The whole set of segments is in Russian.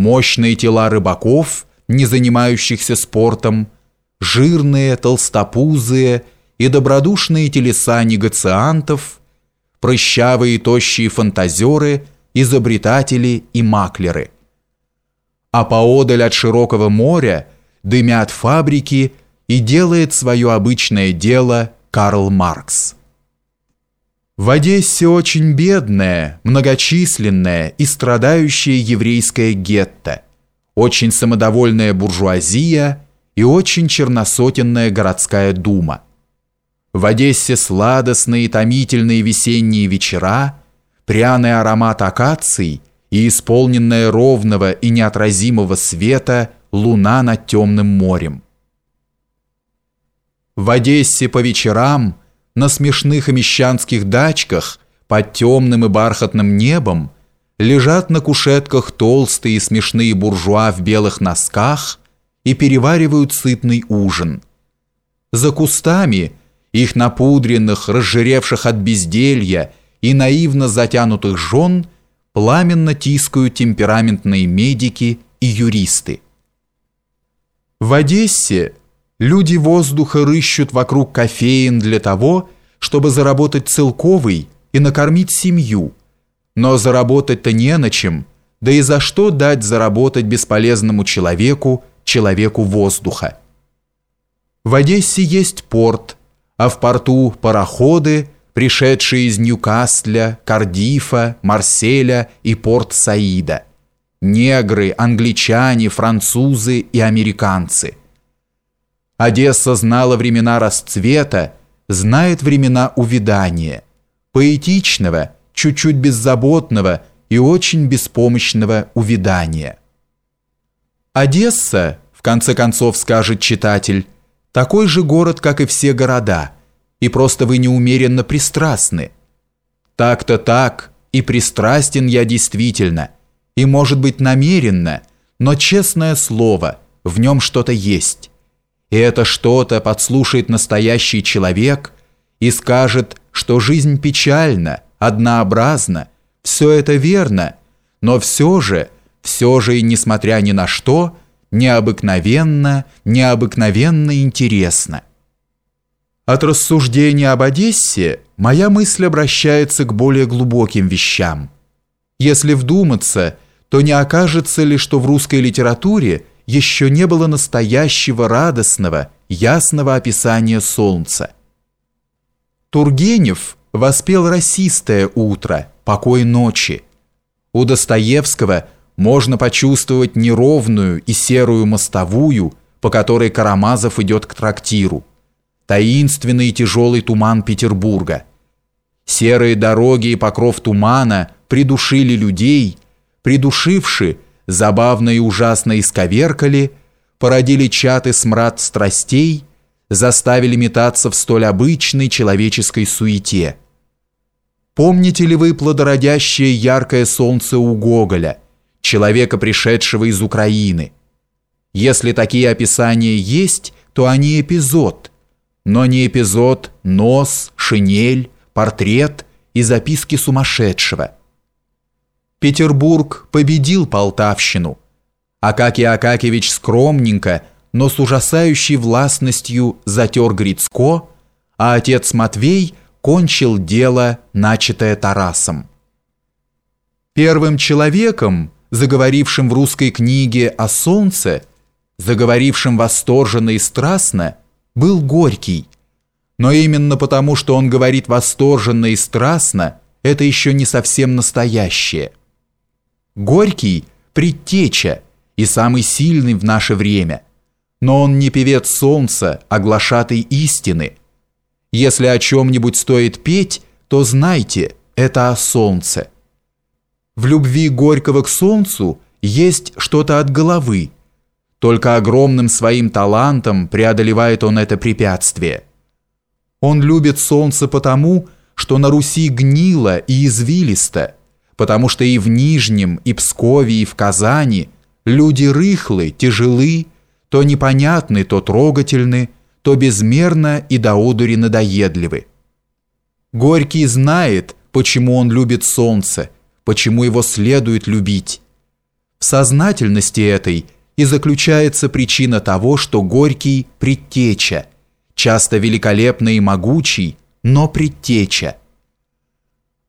мощные тела рыбаков, не занимающихся спортом, жирные, толстопузые и добродушные телеса негациантов, прыщавые и тощие фантазеры, изобретатели и маклеры. А поодаль от широкого моря дымят фабрики и делает свое обычное дело Карл Маркс. В Одессе очень бедная, многочисленная и страдающая еврейская гетто, очень самодовольная буржуазия и очень черносотенная городская дума. В Одессе сладостные и томительные весенние вечера, пряный аромат акаций и исполненная ровного и неотразимого света луна над темным морем. В Одессе по вечерам – на смешных и мещанских дачках под темным и бархатным небом лежат на кушетках толстые и смешные буржуа в белых носках и переваривают сытный ужин. За кустами их напудренных, разжиревших от безделья и наивно затянутых жен пламенно тискают темпераментные медики и юристы. В Одессе Люди воздуха рыщут вокруг кофеин для того, чтобы заработать целковый и накормить семью. Но заработать-то не на чем, да и за что дать заработать бесполезному человеку, человеку воздуха. В Одессе есть порт, а в порту пароходы, пришедшие из Ньюкасля, Кардифа, Марселя и Порт-Саида. Негры, англичане, французы и американцы – Одесса знала времена расцвета, знает времена увядания, поэтичного, чуть-чуть беззаботного и очень беспомощного увядания. Одесса, в конце концов скажет читатель, такой же город, как и все города, и просто вы неумеренно пристрастны. Так-то так, и пристрастен я действительно, и может быть намеренно, но честное слово, в нем что-то есть и это что-то подслушает настоящий человек и скажет, что жизнь печальна, однообразна, все это верно, но все же, все же и несмотря ни на что, необыкновенно, необыкновенно интересно. От рассуждения об Одессе моя мысль обращается к более глубоким вещам. Если вдуматься, то не окажется ли, что в русской литературе – еще не было настоящего радостного, ясного описания солнца. Тургенев воспел расистое утро, покой ночи. У Достоевского можно почувствовать неровную и серую мостовую, по которой Карамазов идет к трактиру, таинственный и тяжелый туман Петербурга. Серые дороги и покров тумана придушили людей, придушивши – забавно и ужасно исковеркали, породили чат и смрад страстей, заставили метаться в столь обычной человеческой суете. Помните ли вы плодородящее яркое солнце у Гоголя, человека, пришедшего из Украины? Если такие описания есть, то они эпизод, но не эпизод нос, шинель, портрет и записки сумасшедшего – Петербург победил Полтавщину. Акакий Акакевич скромненько, но с ужасающей властностью затер Грицко, а отец Матвей кончил дело, начатое Тарасом. Первым человеком, заговорившим в русской книге о солнце, заговорившим восторженно и страстно, был Горький. Но именно потому, что он говорит восторженно и страстно, это еще не совсем настоящее – Горький – предтеча и самый сильный в наше время. Но он не певец солнца, а глашатый истины. Если о чем-нибудь стоит петь, то знайте, это о солнце. В любви Горького к солнцу есть что-то от головы. Только огромным своим талантом преодолевает он это препятствие. Он любит солнце потому, что на Руси гнило и извилисто – потому что и в Нижнем, и Пскове, и в Казани люди рыхлы, тяжелы, то непонятны, то трогательны, то безмерно и до одури надоедливы. Горький знает, почему он любит солнце, почему его следует любить. В сознательности этой и заключается причина того, что Горький – предтеча, часто великолепный и могучий, но предтеча.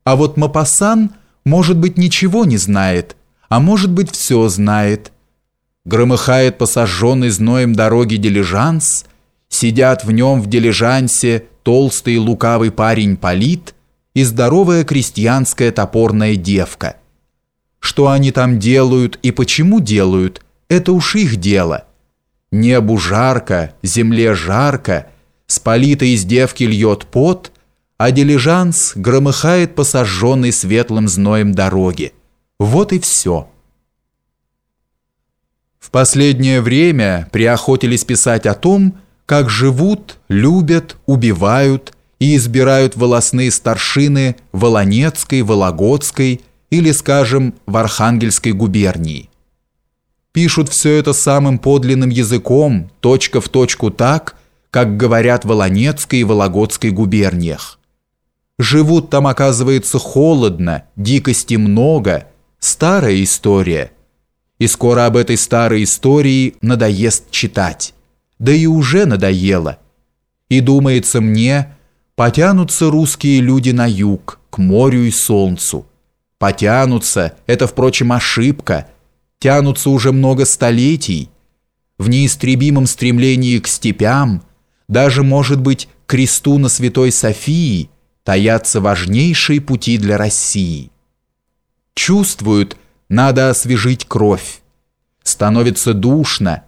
А вот Мапасан, может быть, ничего не знает, а может быть, все знает. Громыхает по сожженной зноем дороге дилижанс, сидят в нем в дилижансе толстый лукавый парень Полит и здоровая крестьянская топорная девка. Что они там делают и почему делают, это уж их дело. Небу жарко, земле жарко, с Полита из девки льет пот, а дилижанс громыхает по сожженной светлым зноем дороге. Вот и все. В последнее время приохотились писать о том, как живут, любят, убивают и избирают волосные старшины Волонецкой, Вологодской или, скажем, в Архангельской губернии. Пишут все это самым подлинным языком, точка в точку так, как говорят Волонецкой и Вологодской губерниях. Живут там, оказывается, холодно, дикости много, старая история. И скоро об этой старой истории надоест читать да и уже надоело. И думается мне, потянутся русские люди на юг, к морю и солнцу. Потянутся, это, впрочем, ошибка, тянутся уже много столетий. В неистребимом стремлении к степям, даже, может быть, к кресту на Святой Софии, таятся важнейшие пути для России. Чувствуют, надо освежить кровь. Становится душно,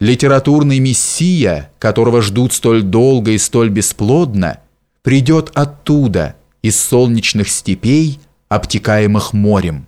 Литературный мессия, которого ждут столь долго и столь бесплодно, придет оттуда, из солнечных степей, обтекаемых морем.